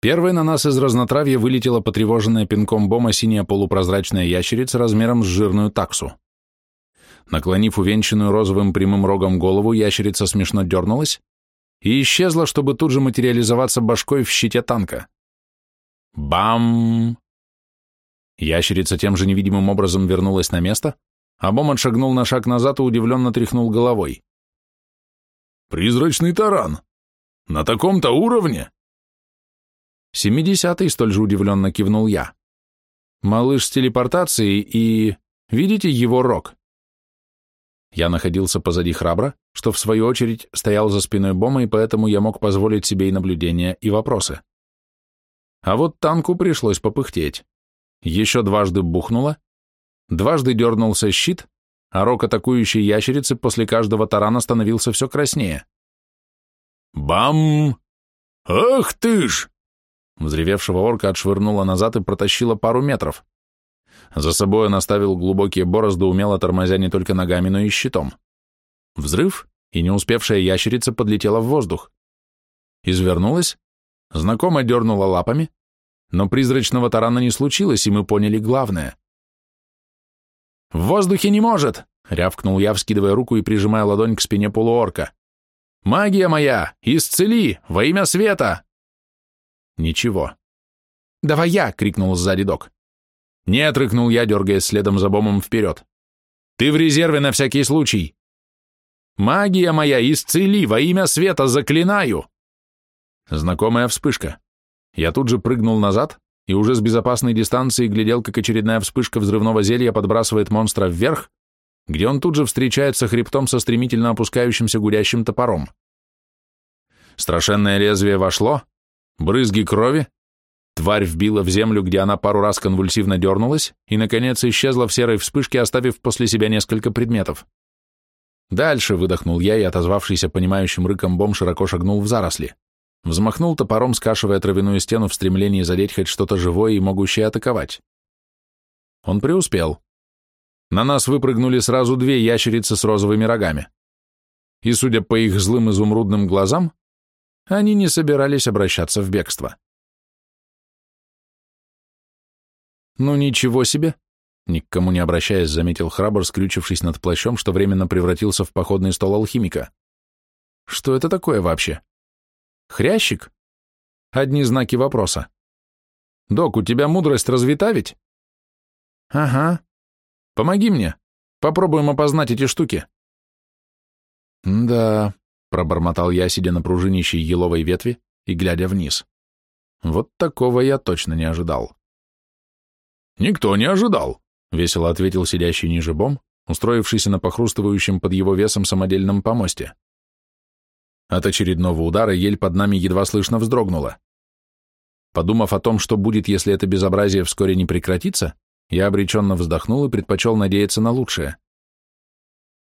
Первой на нас из разнотравья вылетела потревоженная пинком бома синяя полупрозрачная ящерица размером с жирную таксу. Наклонив увенчанную розовым прямым рогом голову, ящерица смешно дернулась и исчезла, чтобы тут же материализоваться башкой в щите танка. Бам! Ящерица тем же невидимым образом вернулась на место, а Бом отшагнул на шаг назад и удивленно тряхнул головой. «Призрачный таран! На таком-то уровне!» «Семидесятый», — столь же удивленно кивнул я. «Малыш с телепортацией и... Видите его рог?» Я находился позади храбра, что в свою очередь стоял за спиной Бома, и поэтому я мог позволить себе и наблюдения, и вопросы. А вот танку пришлось попыхтеть. Еще дважды бухнуло, дважды дернулся щит, а рог атакующей ящерицы после каждого тарана становился все краснее. «Бам! Ах ты ж!» Взревевшего орка отшвырнула назад и протащила пару метров. За собой он оставил глубокие борозды, умело тормозя не только ногами, но и щитом. Взрыв, и не успевшая ящерица подлетела в воздух. Извернулась, знакомо дернула лапами, но призрачного тарана не случилось, и мы поняли главное. «В воздухе не может!» — рявкнул я, вскидывая руку и прижимая ладонь к спине полуорка. «Магия моя! Исцели! Во имя света!» Ничего. «Давай я!» — крикнул сзади док. «Нет», — рыкнул я, дергаясь следом за бомом вперед. «Ты в резерве на всякий случай!» «Магия моя, исцели! Во имя света заклинаю!» Знакомая вспышка. Я тут же прыгнул назад и уже с безопасной дистанции глядел, как очередная вспышка взрывного зелья подбрасывает монстра вверх, где он тут же встречается хребтом со стремительно опускающимся гудящим топором. Страшенное лезвие вошло, брызги крови, Тварь вбила в землю, где она пару раз конвульсивно дернулась и, наконец, исчезла в серой вспышке, оставив после себя несколько предметов. Дальше выдохнул я и, отозвавшийся понимающим рыком бом, широко шагнул в заросли. Взмахнул топором, скашивая травяную стену в стремлении задеть хоть что-то живое и могущее атаковать. Он преуспел. на нас выпрыгнули сразу две ящерицы с розовыми рогами. И, судя по их злым изумрудным глазам, они не собирались обращаться в бегство. «Ну ничего себе!» Ни к кому не обращаясь, заметил храбр, скрючившись над плащом, что временно превратился в походный стол алхимика. «Что это такое вообще? Хрящик?» Одни знаки вопроса. «Док, у тебя мудрость развита ведь?» «Ага. Помоги мне. Попробуем опознать эти штуки». «Да», — пробормотал я, сидя на пружинищей еловой ветви и глядя вниз. «Вот такого я точно не ожидал». «Никто не ожидал», — весело ответил сидящий ниже бом, устроившийся на похрустывающем под его весом самодельном помосте. От очередного удара ель под нами едва слышно вздрогнула. Подумав о том, что будет, если это безобразие вскоре не прекратится, я обреченно вздохнул и предпочел надеяться на лучшее.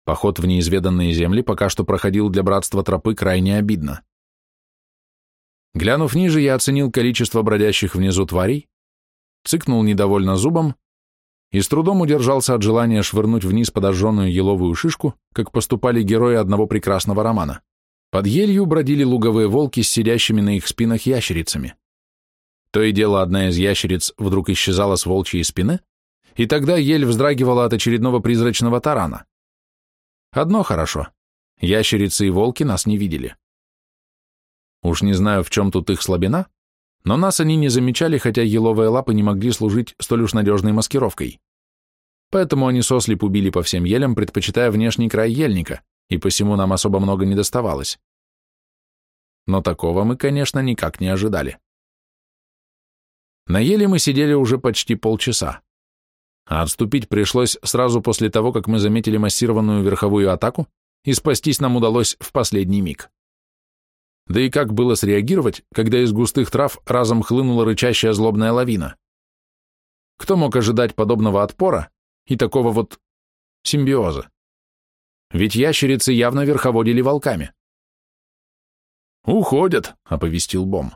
Поход в неизведанные земли пока что проходил для братства тропы крайне обидно. Глянув ниже, я оценил количество бродящих внизу тварей, цыкнул недовольно зубом и с трудом удержался от желания швырнуть вниз подожженную еловую шишку, как поступали герои одного прекрасного романа. Под елью бродили луговые волки с сидящими на их спинах ящерицами. То и дело одна из ящериц вдруг исчезала с волчьей спины, и тогда ель вздрагивала от очередного призрачного тарана. Одно хорошо. Ящерицы и волки нас не видели. Уж не знаю, в чем тут их слабина, но нас они не замечали, хотя еловые лапы не могли служить столь уж надежной маскировкой. Поэтому они сослеп убили по всем елям, предпочитая внешний край ельника, и посему нам особо много не доставалось. Но такого мы, конечно, никак не ожидали. На еле мы сидели уже почти полчаса, а отступить пришлось сразу после того, как мы заметили массированную верховую атаку, и спастись нам удалось в последний миг. Да и как было среагировать, когда из густых трав разом хлынула рычащая злобная лавина? Кто мог ожидать подобного отпора и такого вот симбиоза? Ведь ящерицы явно верховодили волками. «Уходят», — оповестил Бом.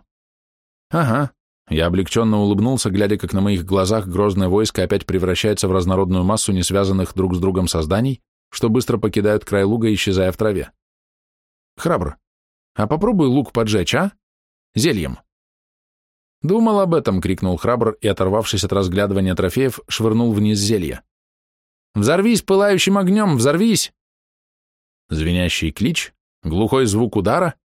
«Ага». Я облегченно улыбнулся, глядя, как на моих глазах грозное войско опять превращается в разнородную массу несвязанных друг с другом созданий, что быстро покидают край луга, исчезая в траве. «Храбро. А попробуй лук поджечь, а? Зельем». «Думал об этом», — крикнул храбр и, оторвавшись от разглядывания трофеев, швырнул вниз зелье. «Взорвись пылающим огнем, взорвись!» Звенящий клич, глухой звук удара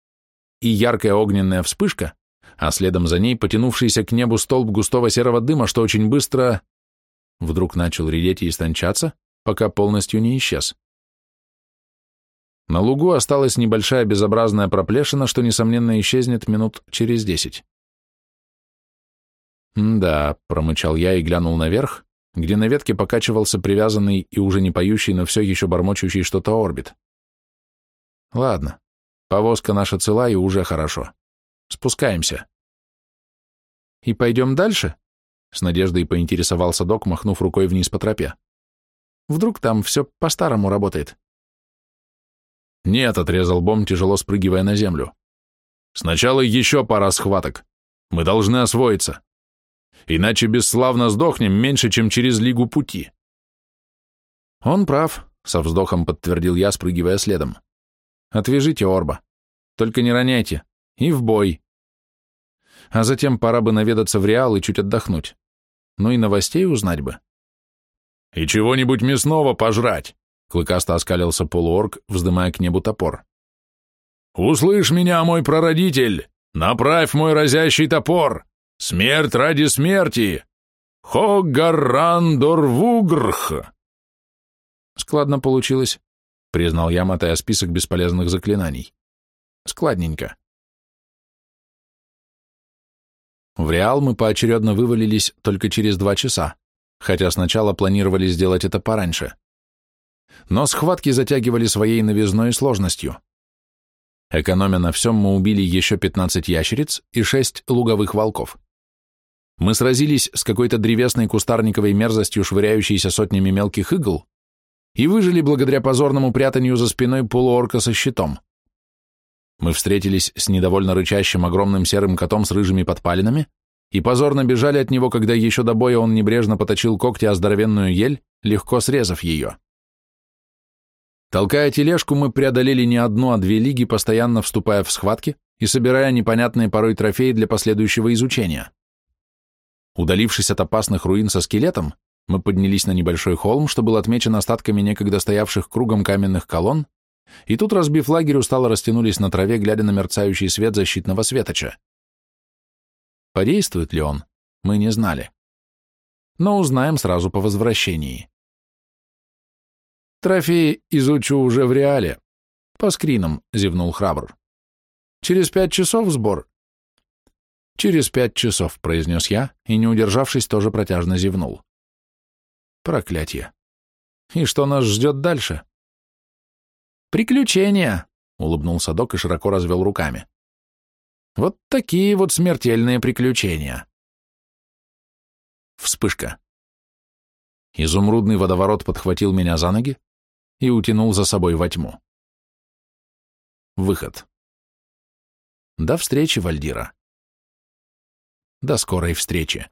и яркая огненная вспышка, а следом за ней потянувшийся к небу столб густого серого дыма, что очень быстро вдруг начал редеть и истончаться, пока полностью не исчез. На лугу осталась небольшая безобразная проплешина, что, несомненно, исчезнет минут через десять. «Да», — промычал я и глянул наверх, где на ветке покачивался привязанный и уже не поющий, но все еще бормочущий что-то орбит. Ладно, повозка наша цела и уже хорошо. Спускаемся. И пойдем дальше? С надеждой поинтересовался док, махнув рукой вниз по тропе. Вдруг там все по-старому работает? Нет, отрезал Бом, тяжело спрыгивая на землю. Сначала еще пара схваток. Мы должны освоиться. Иначе бесславно сдохнем меньше, чем через лигу пути. Он прав, со вздохом подтвердил я, спрыгивая следом. Отвяжите Орба. Только не роняйте. И в бой. А затем пора бы наведаться в Реал и чуть отдохнуть. Ну и новостей узнать бы. И чего-нибудь мясного пожрать. Клыкасто оскалился полуорг, вздымая к небу топор. «Услышь меня, мой прародитель! Направь мой разящий топор! Смерть ради смерти! Хогарандорвугрх!» Складно получилось признал я, мотая список бесполезных заклинаний. Складненько. В Реал мы поочередно вывалились только через два часа, хотя сначала планировали сделать это пораньше. Но схватки затягивали своей новизной сложностью. Экономя на всем, мы убили еще 15 ящериц и 6 луговых волков. Мы сразились с какой-то древесной кустарниковой мерзостью, швыряющейся сотнями мелких игл, и выжили благодаря позорному прятанию за спиной полуорка со щитом. Мы встретились с недовольно рычащим огромным серым котом с рыжими подпалинами, и позорно бежали от него, когда еще до боя он небрежно поточил когти о здоровенную ель, легко срезав ее. Толкая тележку, мы преодолели не одну, а две лиги, постоянно вступая в схватки и собирая непонятные порой трофеи для последующего изучения. Удалившись от опасных руин со скелетом, мы поднялись на небольшой холм, что был отмечен остатками некогда стоявших кругом каменных колонн, и тут, разбив лагерь, устало растянулись на траве, глядя на мерцающий свет защитного светоча. Подействует ли он, мы не знали. Но узнаем сразу по возвращении. Трофеи изучу уже в реале. По скринам, зевнул храбр. Через пять часов сбор. Через пять часов, произнес я, и, не удержавшись, тоже протяжно зевнул. Проклятье. И что нас ждет дальше? Приключения, улыбнулся док и широко развел руками. Вот такие вот смертельные приключения. Вспышка. Изумрудный водоворот подхватил меня за ноги и утянул за собой во тьму. Выход. До встречи, Вальдира. До скорой встречи.